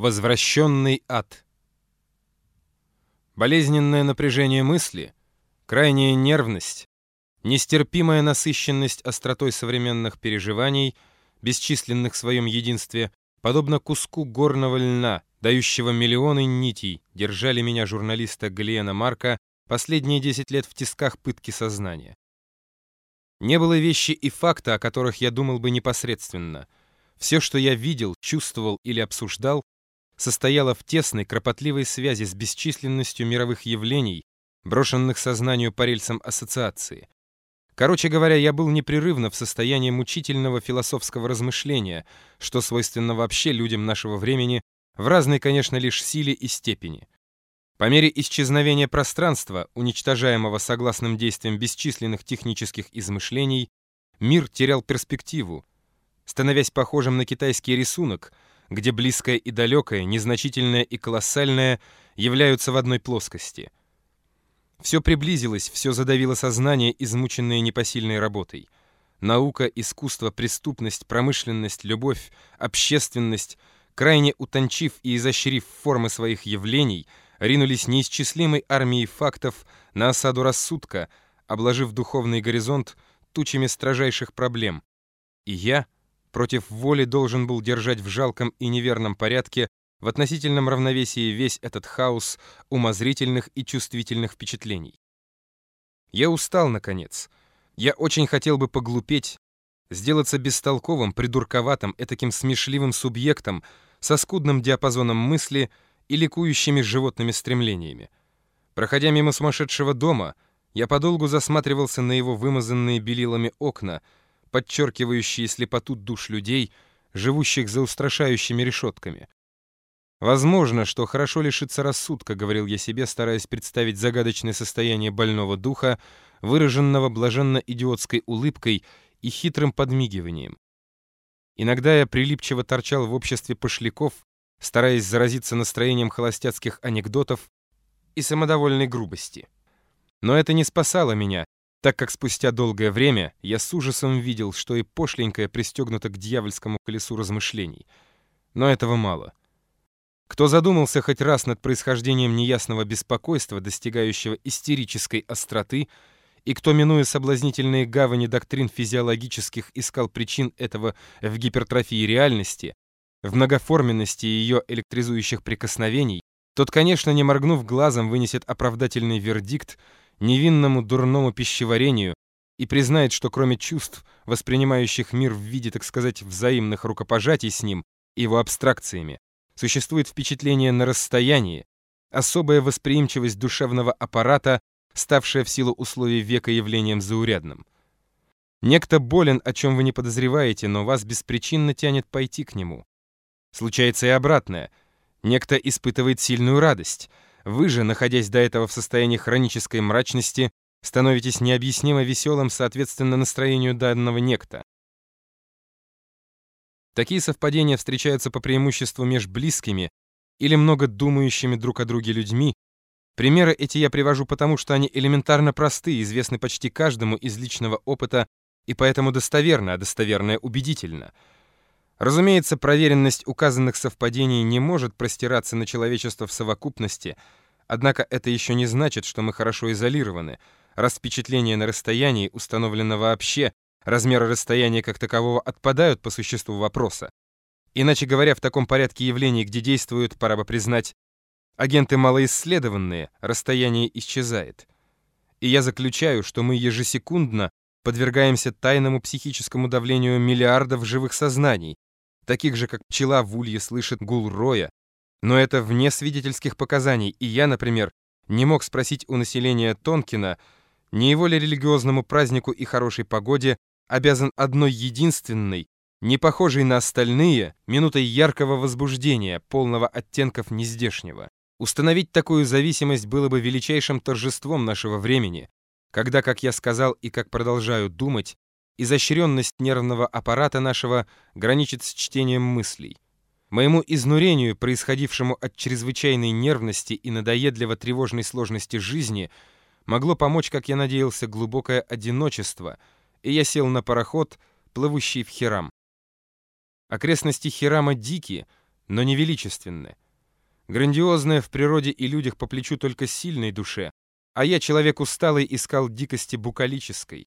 Возвращенный ад. Болезненное напряжение мысли, крайняя нервность, нестерпимая насыщенность остротой современных переживаний, бесчисленных в своем единстве, подобно куску горного льна, дающего миллионы нитей, держали меня журналиста Галиена Марка последние 10 лет в тисках пытки сознания. Не было вещи и факта, о которых я думал бы непосредственно. Все, что я видел, чувствовал или обсуждал, состояла в тесной, кропотливой связи с бесчисленностью мировых явлений, брошенных сознанию по рельсам ассоциации. Короче говоря, я был непрерывно в состоянии мучительного философского размышления, что свойственно вообще людям нашего времени, в разной, конечно, лишь силе и степени. По мере исчезновения пространства, уничтожаемого согласным действием бесчисленных технических измышлений, мир терял перспективу, становясь похожим на китайский рисунок — где близкое и далекое, незначительное и колоссальное являются в одной плоскости. Все приблизилось, все задавило сознание, измученное непосильной работой. Наука, искусство, преступность, промышленность, любовь, общественность, крайне утончив и изощрив формы своих явлений, ринулись неисчислимой армией фактов на осаду рассудка, обложив духовный горизонт тучами строжайших проблем. И я — против воли должен был держать в жалком и неверном порядке в относительном равновесии весь этот хаос умозрительных и чувствительных впечатлений. Я устал, наконец. Я очень хотел бы поглупеть, сделаться бестолковым, придурковатым, этаким смешливым субъектом со скудным диапазоном мысли и ликующими животными стремлениями. Проходя мимо сумасшедшего дома, я подолгу засматривался на его вымазанные белилами окна — подчеркивающие слепоту душ людей, живущих за устрашающими решетками. «Возможно, что хорошо лишиться рассудка», — говорил я себе, стараясь представить загадочное состояние больного духа, выраженного блаженно-идиотской улыбкой и хитрым подмигиванием. Иногда я прилипчиво торчал в обществе пошляков, стараясь заразиться настроением холостяцких анекдотов и самодовольной грубости. Но это не спасало меня, так как спустя долгое время я с ужасом видел, что и пошленькая пристегнута к дьявольскому колесу размышлений. Но этого мало. Кто задумался хоть раз над происхождением неясного беспокойства, достигающего истерической остроты, и кто, минуя соблазнительные гавани доктрин физиологических, искал причин этого в гипертрофии реальности, в многоформенности ее электризующих прикосновений, тот, конечно, не моргнув глазом, вынесет оправдательный вердикт, невинному дурному пищеварению и признает, что кроме чувств, воспринимающих мир в виде, так сказать, взаимных рукопожатий с ним и его абстракциями, существует впечатление на расстоянии, особая восприимчивость душевного аппарата, ставшая в силу условий века явлением заурядным. Некто болен, о чем вы не подозреваете, но вас беспричинно тянет пойти к нему. Случается и обратное. Некто испытывает сильную радость — вы же, находясь до этого в состоянии хронической мрачности, становитесь необъяснимо веселым соответственно настроению данного некто. Такие совпадения встречаются по преимуществу меж близкими или много думающими друг о друге людьми. Примеры эти я привожу потому, что они элементарно просты, известны почти каждому из личного опыта и поэтому достоверно, а достоверное убедительно — Разумеется, проверенность указанных совпадений не может простираться на человечество в совокупности, однако это еще не значит, что мы хорошо изолированы. Раз впечатления на расстоянии установлено вообще, размеры расстояния как такового отпадают по существу вопроса. Иначе говоря, в таком порядке явлений, где действуют, пора бы признать, агенты малоисследованные, расстояние исчезает. И я заключаю, что мы ежесекундно подвергаемся тайному психическому давлению миллиардов живых сознаний, таких же, как пчела в улье слышит гул роя. Но это вне свидетельских показаний, и я, например, не мог спросить у населения Тонкина, не его ли религиозному празднику и хорошей погоде обязан одной единственной, не похожей на остальные, минутой яркого возбуждения, полного оттенков нездешнего. Установить такую зависимость было бы величайшим торжеством нашего времени, когда, как я сказал и как продолжаю думать, изощренность нервного аппарата нашего граничит с чтением мыслей. Моему изнурению, происходившему от чрезвычайной нервности и надоедливо-тревожной сложности жизни, могло помочь, как я надеялся, глубокое одиночество, и я сел на пароход, плывущий в Хирам. Окрестности Хирама дики, но не величественны. Грандиозное в природе и людях по плечу только сильной душе, а я, человек усталый, искал дикости букалической.